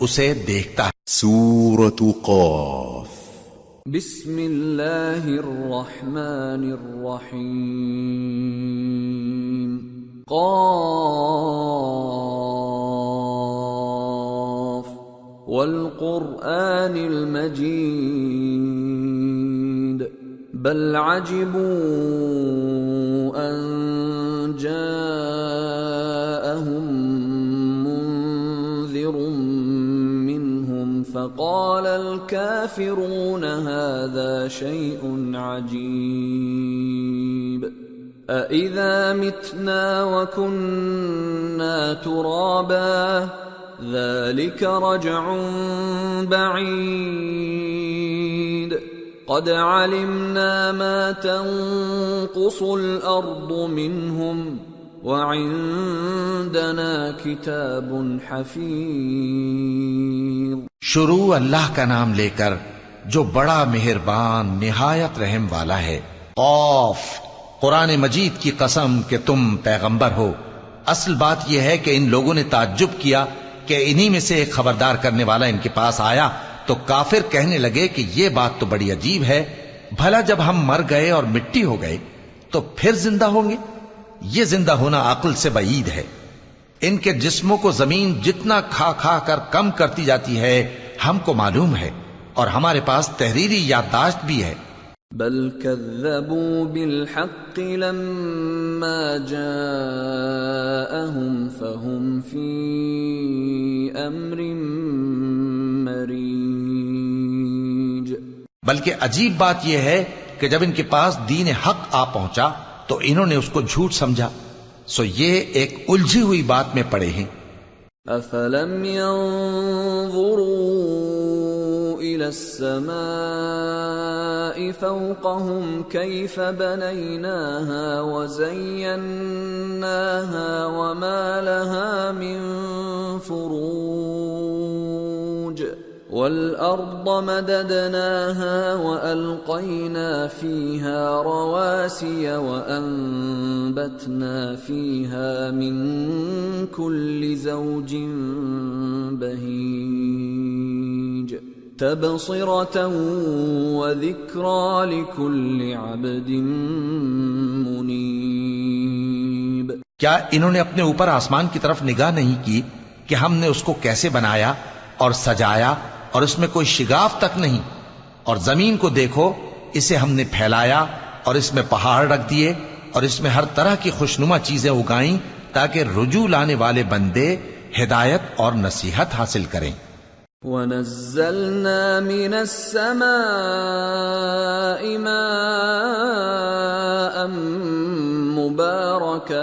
اسے دیکھتا ہے۔ سورة قاف۔ بسم اللہ الرحمن الرحیم۔ قاف۔ والقرآن المجید۔ بل عجبوا ان جاءهم فقال الكافرون هذا شيء عجيب. أإذا متنا وكنا ترابا، ذلك رجع بعيد. قد علمنا ما تنقص الأرض منهم وعندنا كتاب حفيظ۔ شروع اللہ کا نام لے کر جو بڑا مہربان، نہایت رحم والا ہے۔ قوف قرآن مجید کی قسم کہ تم پیغمبر ہو۔ اصل بات یہ ہے کہ ان لوگوں نے تعجب کیا کہ انہی میں سے ایک خبردار کرنے والا ان کے پاس آیا تو کافر کہنے لگے کہ یہ بات تو بڑی عجیب ہے۔ بھلا جب ہم مر گئے اور مٹی ہو گئے تو پھر زندہ ہوں گے؟ یہ زندہ ہونا عقل سے بعید ہے۔ ان کے جسموں کو زمین جتنا کھا کھا کر کم کرتی جاتی ہے ہم کو معلوم ہے اور ہمارے پاس تحریری یادداشت بھی ہے۔ بل كذبوا بالحق لما جاءهم فهم في امر مريج بلکہ عجیب بات یہ ہے کہ جب ان کے پاس دین حق آ پہنچا تو انہوں نے اس کو جھوٹ سمجھا۔ سو یہ ایک الجھی ہوئی بات میں پڑے ہیں۔ افلم ينظروا الى السماء فوقهم كيف بنيناها وزيناها وما لها من فروج والارض مددناها والقينا فيها رواسي وانبتنا فيها من كل زوج بهيج تبصره وذكرى لكل عبد منيب کیا انہوں نے اپنے اوپر آسمان کی طرف نگاہ نہیں کی کہ ہم نے اس کو کیسے بنایا اور سجایا اور اس میں کوئی شگاف تک نہیں۔ اور زمین کو دیکھو، اسے ہم نے پھیلایا اور اس میں پہاڑ رکھ دیے اور اس میں ہر طرح کی خوشنما چیزیں اگائیں تاکہ رجوع لانے والے بندے ہدایت اور نصیحت حاصل کریں۔ ونزلنا من السماء ماء مباركا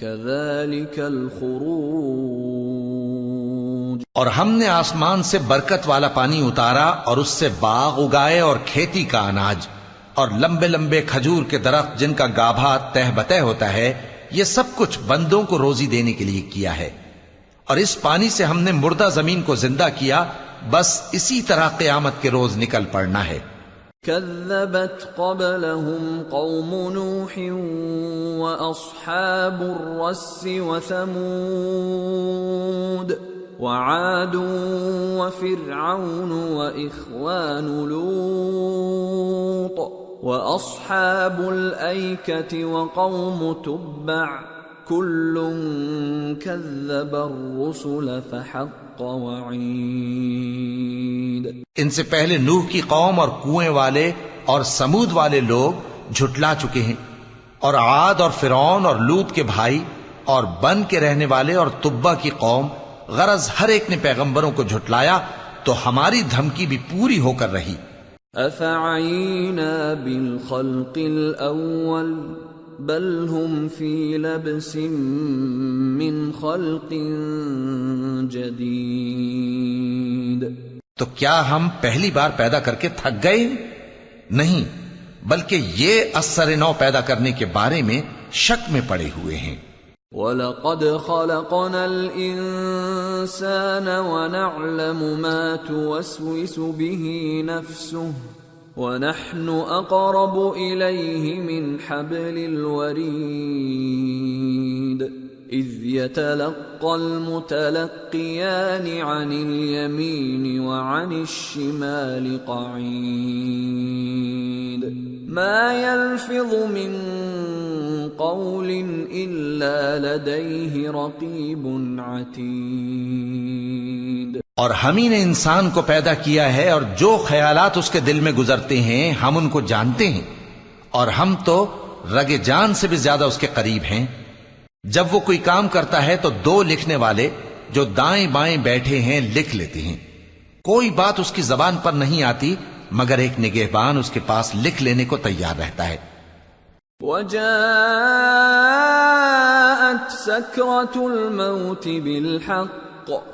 كذلك الخروج۔ اور ہم نے آسمان سے برکت والا پانی اتارا اور اس سے باغ اگائے اور کھیتی کا اناج۔ اور لمبے لمبے کھجور کے درخت جن کا گابھا تہ بتہ ہوتا ہے، یہ سب کچھ بندوں کو روزی دینے کے لیے کیا ہے۔ اور اس پانی سے ہم نے مردہ زمین کو زندہ کیا، بس اسی طرح قیامت کے روز نکل پڑنا ہے۔ كذبت قبلهم قوم نوح واصحاب الرس وثمود وعاد وفرعون واخوان لوط واصحاب الايكه وقوم تبع كل كذب الرسل فحق وعيد ان سے پہلے نوح کی قوم اور کنویں والے اور سمود والے لوگ جھٹلا چکے ہیں اور عاد اور فرعون اور لوت کے بھائی اور بن کے رہنے والے اور تبا کی قوم غرض ہر ایک نے پیغمبروں کو جھٹلایا تو ہماری دھمکی بھی پوری ہو کر رہی۔ افعینا بالخلق الاول بل هم في لبس من خلق جديد تو کیا ہم پہلی بار پیدا کر کے تھک گئے؟ نہیں بلکہ یہ اثر نو پیدا کرنے کے بارے میں شک میں پڑے ہوئے ہیں۔ وَلَقَدْ خَلَقْنَا الْإِنسَانَ وَنَعْلَمُ مَا تُوَسْوِسُ بِهِ نَفْسُهُ۔ وَنَحْنُ أَقْرَبُ إِلَيْهِ مِنْ حَبْلِ الْوَرِيدِ. إِذْ يَتَلَقَّى الْمُتَلَقِّيَانِ عَنِ الْيَمِينِ وَعَنِ الشِّمَالِ قَعِيدٌ. مَا يَلْفِظُ مِنْ قول الا لديه رقيب عتيد. اور ہم ہی نے انسان کو پیدا کیا ہے اور جو خیالات اس کے دل میں گزرتے ہیں، ہم ان کو جانتے ہیں۔ اور ہم تو رگ جان سے بھی زیادہ اس کے قریب ہیں۔ جب وہ کوئی کام کرتا ہے تو دو لکھنے والے جو دائیں بائیں بیٹھے ہیں، لکھ لیتے ہیں۔ کوئی بات اس کی زبان پر نہیں آتی، مگر ایک نگہبان اس کے پاس لکھ لینے کو تیار رہتا ہے۔ وجاءت سكرة الموت بالحق۔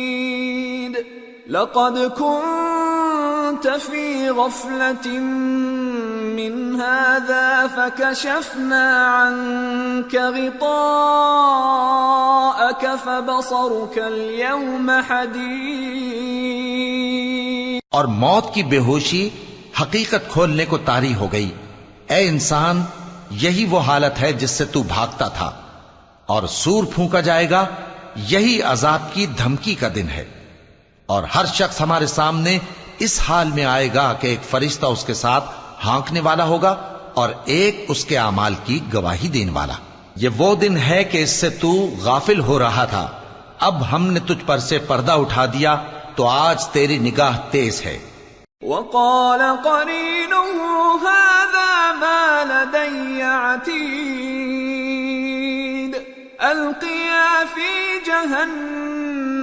لقد كنت في غفلة من هذا فكشفنا عنك غطاءك فبصرك اليوم حديد. اور موت کی بے ہوشی حقیقت کھولنے کو تاری ہو گئی۔ اے انسان، یہی وہ حالت ہے جس سے تو بھاگتا تھا۔ اور سور پھونکا جائے گا، یہی عذاب کی دھمکی کا دن ہے۔ اور ہر شخص ہمارے سامنے اس حال میں آئے گا کہ ایک فرشتہ اس کے ساتھ ہانکنے والا ہوگا اور ایک اس کے اعمال کی گواہی دینے والا۔ یہ وہ دن ہے کہ اس سے تو غافل ہو رہا تھا۔ اب ہم نے تجھ پر سے پردہ اٹھا دیا تو آج تیری نگاہ تیز ہے۔ وقال قرينه هذا ما لدي عتيد القيا في جهنم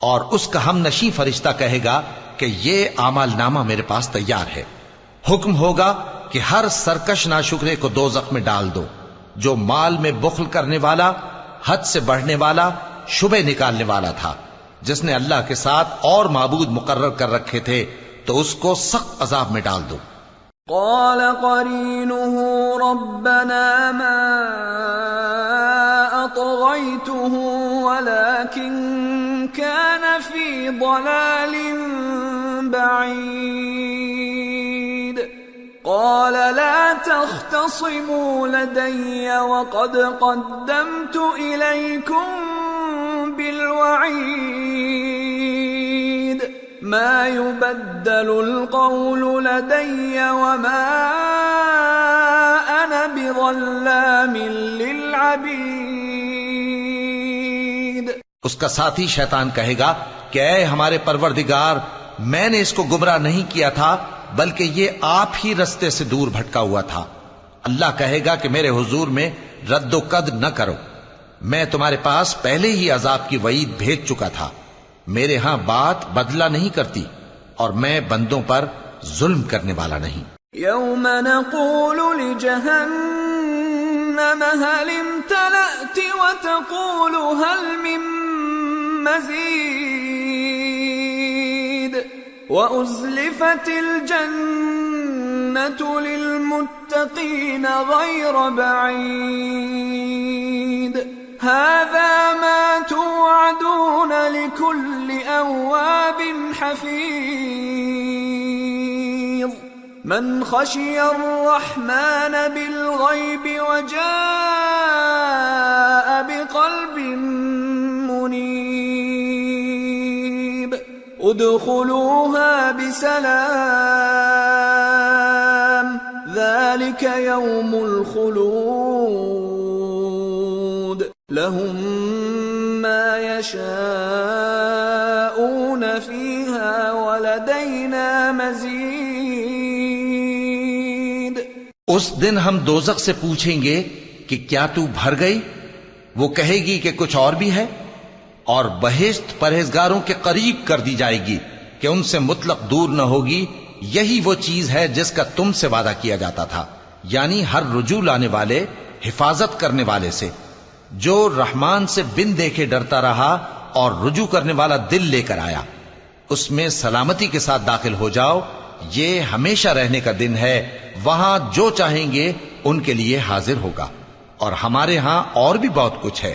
اور اس کا ہم نشی فرشتہ کہے گا کہ یہ اعمال نامہ میرے پاس تیار ہے۔ حکم ہوگا کہ ہر سرکش ناشکرے کو دو میں ڈال دو، جو مال میں بخل کرنے والا، حد سے بڑھنے والا شبے نکالنے والا تھا۔ جس نے اللہ کے ساتھ اور معبود مقرر کر رکھے تھے، تو اس کو سخت عذاب میں ڈال دو۔ قال قرينه ربنا ما أطغيته، ولكن ضلال بعيد. قال لا تختصموا لدي وقد قدمت إليكم بالوعيد. ما يبدل القول لدي وما أنا بظلام للعبيد. اس کا ساتھی شیطان کہے گا کہ اے ہمارے پروردگار، میں نے اس کو گمراہ نہیں کیا تھا، بلکہ یہ آپ ہی رستے سے دور بھٹکا ہوا تھا۔ اللہ کہے گا کہ میرے حضور میں رد و قد نہ کرو۔ میں تمہارے پاس پہلے ہی عذاب کی وعید بھیج چکا تھا۔ میرے ہاں بات بدلہ نہیں کرتی اور میں بندوں پر ظلم کرنے والا نہیں۔ يوم نقول لجهنم هل امتلأت وتقول هل من مزيد وأزلفت الجنة للمتقين غير بعيد هذا ما توعدون لكل أواب حفيظ من خشي الرحمن بالغيب وجاء ادخلوها بسلام. ذلك يوم الخلود. لهم ما يشاءون فيها ولدينا مزيد. اس دن ہم دوزخ سے پوچھیں گے کہ کیا تو بھر گئی؟ وہ کہے گی کہ کچھ اور بھی ہے؟ اور بہشت پرہیزگاروں کے قریب کر دی جائے گی کہ ان سے مطلق دور نہ ہوگی۔ یہی وہ چیز ہے جس کا تم سے وعدہ کیا جاتا تھا یعنی ہر رجوع لانے والے، حفاظت کرنے والے سے۔ جو رحمان سے بن دیکھے ڈرتا رہا اور رجوع کرنے والا دل لے کر آیا، اس میں سلامتی کے ساتھ داخل ہو جاؤ۔ یہ ہمیشہ رہنے کا دن ہے، وہاں جو چاہیں گے ان کے لیے حاضر ہوگا۔ اور ہمارے ہاں اور بھی بہت کچھ ہے۔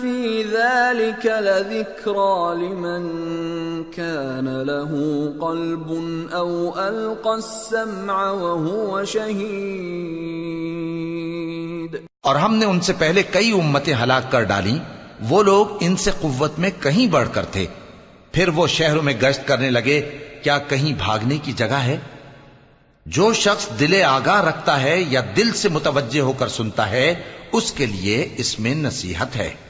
فِي ذَلِكَ لَذِكْرَى لِمَنْ كان له قلب او القى السمع وهو شهيد اور ہم نے ان سے پہلے کئی امتیں ہلاک کر ڈالی۔ وہ لوگ ان سے قوت میں کہیں بڑھ کر تھے۔ پھر وہ شہروں میں گشت کرنے لگے، کیا کہیں بھاگنے کی جگہ ہے؟ جو شخص دل آگاہ رکھتا ہے یا دل سے متوجہ ہو کر سنتا ہے، اس کے لیے اس میں نصیحت ہے۔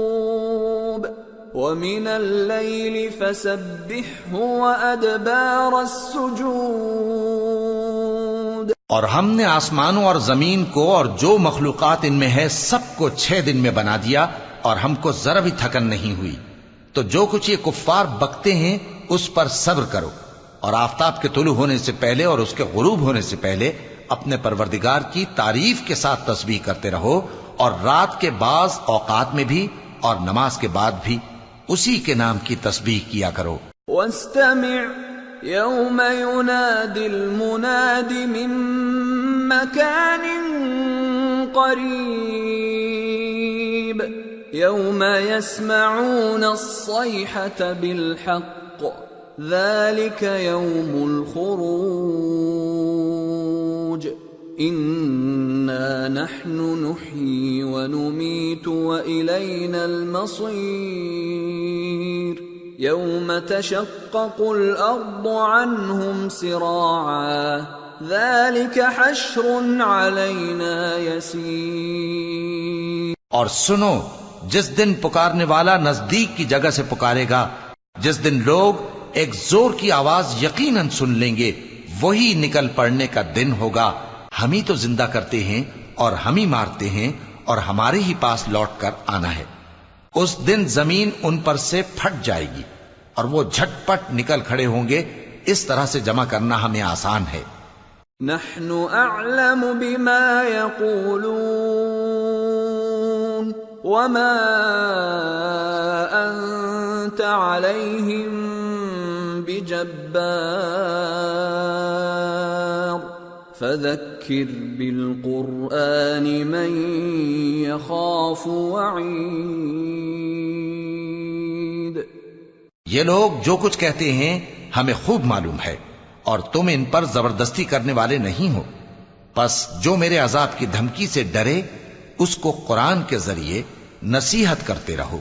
وَمِنَ اللَّيْلِ فَسَبِّحْهُ وَأَدْبَارَ السُّجُودِ. اور ہم نے آسمانوں اور زمین کو اور جو مخلوقات ان میں ہے سب کو چھ دن میں بنا دیا اور ہم کو ذرا بھی تھکن نہیں ہوئی۔ تو جو کچھ یہ کفار بکتے ہیں اس پر صبر کرو اور آفتاب کے طلوع ہونے سے پہلے اور اس کے غروب ہونے سے پہلے اپنے پروردگار کی تعریف کے ساتھ تسبیح کرتے رہو اور رات کے بعض اوقات میں بھی اور نماز کے بعد بھی۔ اسی کے نام کی تسبیح کیا کرو۔ واستمع يوم ينادي المناد من مكان قريب يوم يسمعون الصيحة بالحق ذلك يوم الخروج۔ انا نحن نحيي ونميت والينا المصير يوم تشقق الارض عنهم سراعا ذلك حشر علينا يسير اور سنو، جس دن پکارنے والا نزدیک کی جگہ سے پکارے گا، جس دن لوگ ایک زور کی آواز یقیناً سن لیں گے، وہی نکل پڑنے کا دن ہوگا۔ ہم ہی تو زندہ کرتے ہیں اور ہم ہی مارتے ہیں اور ہمارے ہی پاس لوٹ کر آنا ہے۔ اس دن زمین ان پر سے پھٹ جائے گی اور وہ جھٹ پٹ نکل کھڑے ہوں گے۔ اس طرح سے جمع کرنا ہمیں آسان ہے۔ نحن اعلم بما يقولون وما انت عليهم بجبار۔ فذكر بالقرآن من يخاف وعيد یہ لوگ جو کچھ کہتے ہیں ہمیں خوب معلوم ہے اور تم ان پر زبردستی کرنے والے نہیں ہو۔ پس جو میرے عذاب کی دھمکی سے ڈرے، اس کو قرآن کے ذریعے نصیحت کرتے رہو۔